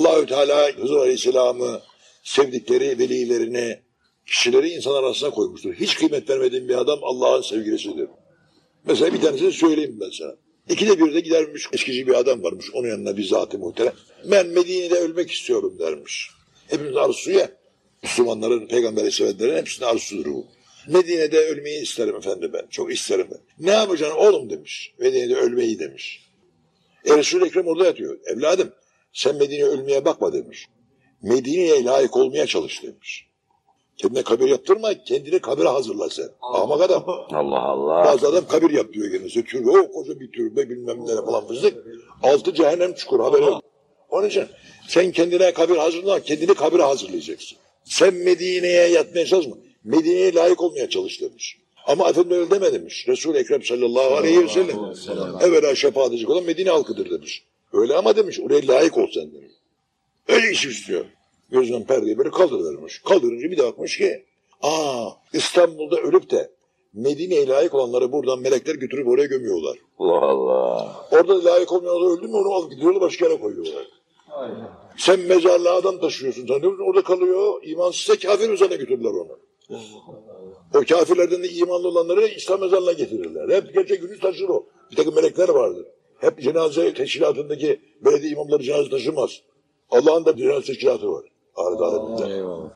Allahü Teala Hızır Aleyhisselam'ı sevdikleri velilerini, kişileri insan arasına koymuştur. Hiç kıymet vermediğin bir adam Allah'ın sevgilisidir. Mesela bir tanesini söyleyeyim ben sana. İkide bir de gidermiş eskici bir adam varmış onun yanına bir zat-ı muhterem. Ben Medine'de ölmek istiyorum dermiş. Hepimiz arzusu ya. Müslümanların, peygamberi sevenlerin hepsinin arzusudur bu. Medine'de ölmeyi isterim efendim ben. Çok isterim ben. Ne yapacaksın oğlum demiş. Medine'de ölmeyi demiş. E Resul-i Ekrem orada yatıyor. Evladım sen Medine'ye ölmeye bakma demiş. Medine'ye layık olmaya çalış demiş. Kendine kabir yaptırma, kendini kabire hazırla sen. Ahmak adam. Allah Allah. Bazı adam kabir yap diyor kendisi. Türbe, o koca bir türbe bilmem ne falan fızdık. Altı cehennem çukur haberi yok. Onun için sen kendine kabir hazırla, kendini kabire hazırlayacaksın. Sen Medine'ye yatmaya çalışma. Medine'ye layık olmaya çalış demiş. Ama Efendimiz öyle deme demiş. Resul-i Ekrem sallallahu aleyhi ve sellem. Evvela şefaat edecek olan Medine halkıdır demiş. Öyle ama demiş oraya layık ol sen demiş. Öyle iş istiyor. Gözünden perdeyi böyle kaldırıvermiş. Kaldırınca bir de bakmış ki aa İstanbul'da ölüp de Medine'ye layık olanları buradan melekler götürüp oraya gömüyorlar. Allah Allah. Orada layık olmayanlar öldü mü onu alıp gidiyorlar başka yere koyuyorlar. Sen mezarlığa adam taşıyorsun sanıyorsun orada kalıyor. İmansızsa kafir üzerine götürürler onu. O kafirlerden de imanlı olanları İslam mezarlığına getirirler. Hep gece gündüz taşır o. Bir takım melekler vardır. Hep cenaze teşkilatındaki belediye imamları cenaze taşımaz. Allah'ın da cenaze teşkilatı var. Ahiret aleminde.